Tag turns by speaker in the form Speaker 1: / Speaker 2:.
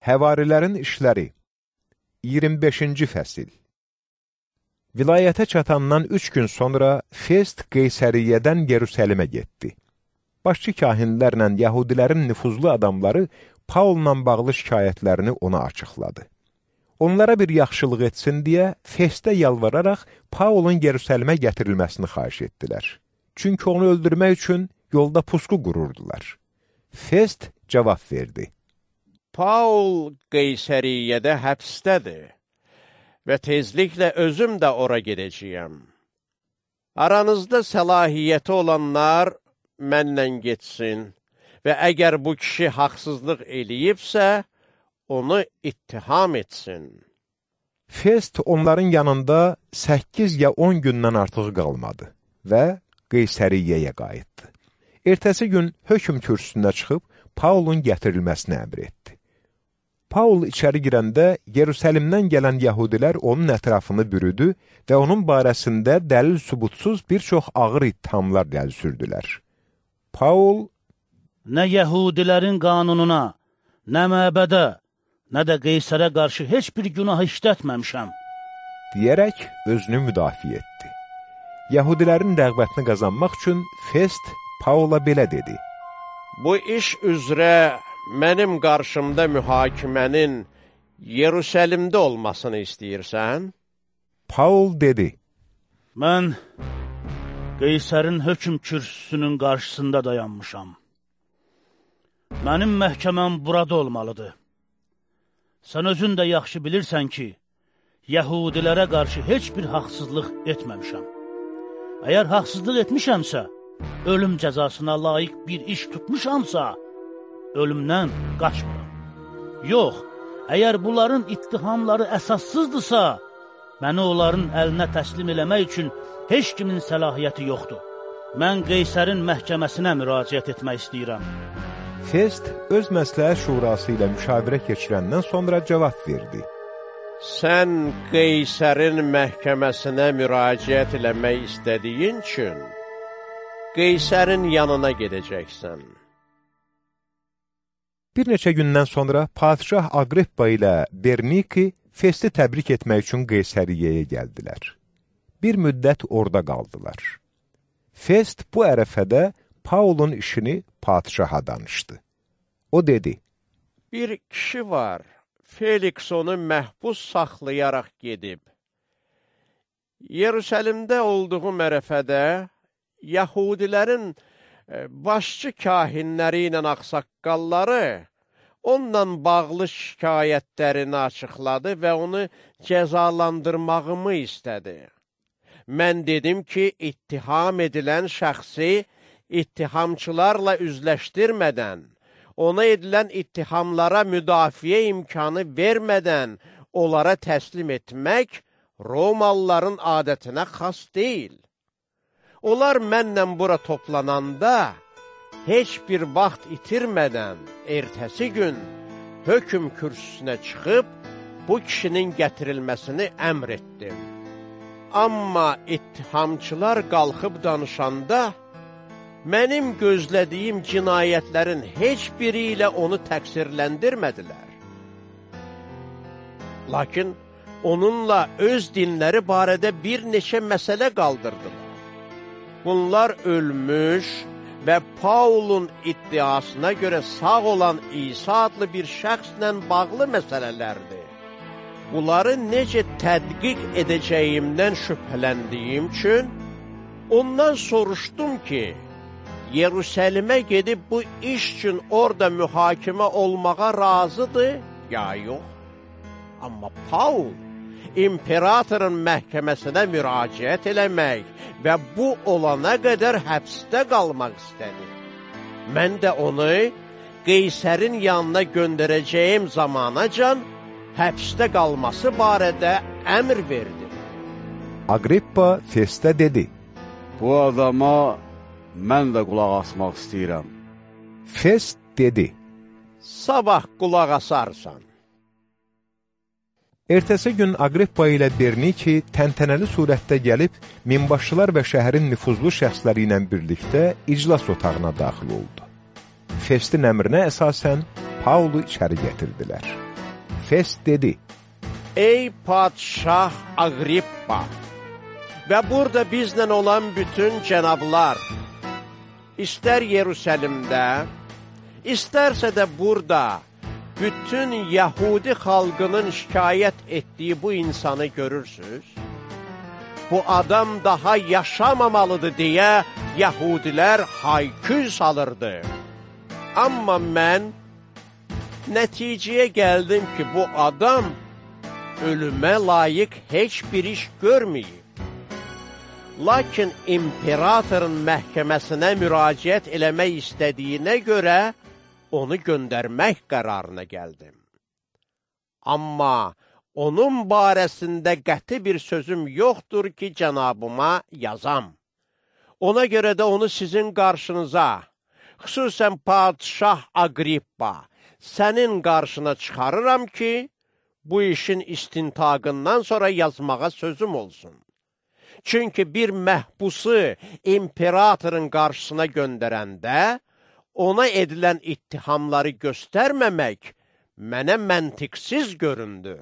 Speaker 1: Həvarilərin işləri 25-ci fəsil Vilayətə çatandan üç gün sonra Fest Qeysəriyyədən Yerusəlimə getdi. Başçı kahinlərlə yəhudilərin nüfuzlu adamları Paulla bağlı şikayətlərini ona açıqladı. Onlara bir yaxşılıq etsin deyə Festə yalvararaq Paulun Yerusəlimə gətirilməsini xahiş etdilər. Çünki onu öldürmək üçün yolda pusqu qururdular. Fest cavab verdi.
Speaker 2: Paul Qeysəriyyədə həbsdədir və tezliklə özüm də ora gedəcəyəm. Aranızda səlahiyyəti olanlar mənlə getsin və əgər bu kişi haqsızlıq eləyibsə, onu ittiham etsin.
Speaker 1: Fest onların yanında 8 ya 10 gündən artıq qalmadı və Qeysəriyyəyə qayıtdı. Ertəsi gün hökm kürsüsünə çıxıb Paulun gətirilməsini əmr etdi. Paul içəri girəndə Yerusəlimdən gələn yəhudilər onun ətrafını bürüdü və onun barəsində dəlil sübutsuz bir çox ağır ittihamlar gəl sürdülər. Paul,
Speaker 3: Nə yəhudilərin qanununa, nə məbədə, nə də qeysərə qarşı heç bir günah işlətməmişəm.
Speaker 1: deyərək özünü müdafiə etdi. Yəhudilərin rəğbətini qazanmaq üçün Fest Paula belə dedi.
Speaker 2: Bu iş üzrə mənim qarşımda mühakimənin Yerusəlimdə olmasını istəyirsən?
Speaker 1: Paul dedi,
Speaker 3: Mən qeysərin hökm kürsüsünün qarşısında dayanmışam. Mənim məhkəməm burada olmalıdır. Sən özün də yaxşı bilirsən ki, yəhudilərə qarşı heç bir haqsızlıq etməmişəm. Əgər haqsızlıq etmişəmsə, ölüm cəzasına layiq bir iş tutmuşamsa, ölümdən qaçmıram. Yox, əgər bunların ittihamları əsassızdırsa, məni onların əlinə təslim eləmək üçün heç kimin səlahiyyəti yoxdur. Mən Qeysərin məhkəməsinə müraciət etmək istəyirəm.
Speaker 1: Fest öz məsləhət şurası ilə müşavirə keçirəndən sonra cavab verdi.
Speaker 2: Sən Qeysərin məhkəməsinə müraciət eləmək istədiyin üçün Qeysərin yanına gedəcəksən.
Speaker 1: Bir neçə gündən sonra Padişah Agrippa ilə Berniki Festi təbrik etmək üçün Qeysəriyyəyə gəldilər. Bir müddət orada qaldılar. Fest bu ərəfədə Paulun işini padişaha danışdı. O dedi,
Speaker 2: Bir kişi var, Felix onu məhbus saxlayaraq gedib. Yerusəlimdə olduğu mərəfədə Yahudilərin e, başçı kahinləri ilə axsaqqalları onunla bağlı şikayətlərini açıqladı və onu cəzalandırmağımı istədi. Mən dedim ki, ittiham edilən şəxsi ittihamçılarla üzləşdirmədən, ona edilən ittihamlara müdafiə imkanı vermədən onlara təslim etmək Romalıların adətinə xas deyil. Onlar mənlə bura toplananda, heç bir vaxt itirmədən ertəsi gün hökm kürsüsünə çıxıb bu kişinin gətirilməsini əmr etdim. Amma ittihamçılar qalxıb danışanda, mənim gözlədiyim cinayətlərin heç biri ilə onu təqsirləndirmədilər. Lakin onunla öz dinləri barədə bir neçə məsələ qaldırdılar. Bunlar ölmüş və Paulun iddiasına görə sağ olan İsa adlı bir şəxslə bağlı məsələlərdir. Bunları necə tədqiq edəcəyimdən şübhələndiyim üçün, ondan soruşdum ki, Yerusəlimə gedib bu iş üçün orada mühakimə olmağa razıdır, ya yox. Amma Paul, imperatorun məhkəməsinə müraciət eləmək və bu olana qədər həbsdə qalmaq istədi. Mən də onu Qeysərin yanına göndərəcəyim zamanacan həbsdə qalması barədə əmr verdi.
Speaker 1: Agrippa Festə dedi,
Speaker 4: Bu adama mən də qulaq asmaq istəyirəm.
Speaker 1: Fest dedi,
Speaker 2: Sabah qulaq asarsan.
Speaker 1: Ertəsi gün Agrippa ilə Berniki təntənəli surətdə gəlib, minbaşçılar və şəhərin nüfuzlu şəxsləri ilə birlikdə iclas otağına daxil oldu. Festin əmrinə əsasən Paulu içəri gətirdilər. Fest dedi,
Speaker 2: Ey padşah Agrippa və burada bizlə olan bütün cənablar, istər Yerusəlimdə, istərsə də burada, bütün Yahudi xalqının şikayət etdiyi bu insanı görürsüz? Bu adam daha yaşamamalıdır deyə Yahudilər hayküy salırdı. Amma mən nəticəyə gəldim ki, bu adam ölümə layiq heç bir iş görməyib. Lakin imperatorun məhkəməsinə müraciət eləmək istədiyinə görə onu göndərmək qərarına gəldim. Amma onun barəsində qəti bir sözüm yoxdur ki, cənabıma yazam. Ona görə də onu sizin qarşınıza, xüsusən padşah Agrippa, sənin qarşına çıxarıram ki, bu işin istintaqından sonra yazmağa sözüm olsun. Çünki bir məhbusu imperatorun qarşısına göndərəndə, ona edilən ittihamları göstərməmək mənə məntiqsiz göründü.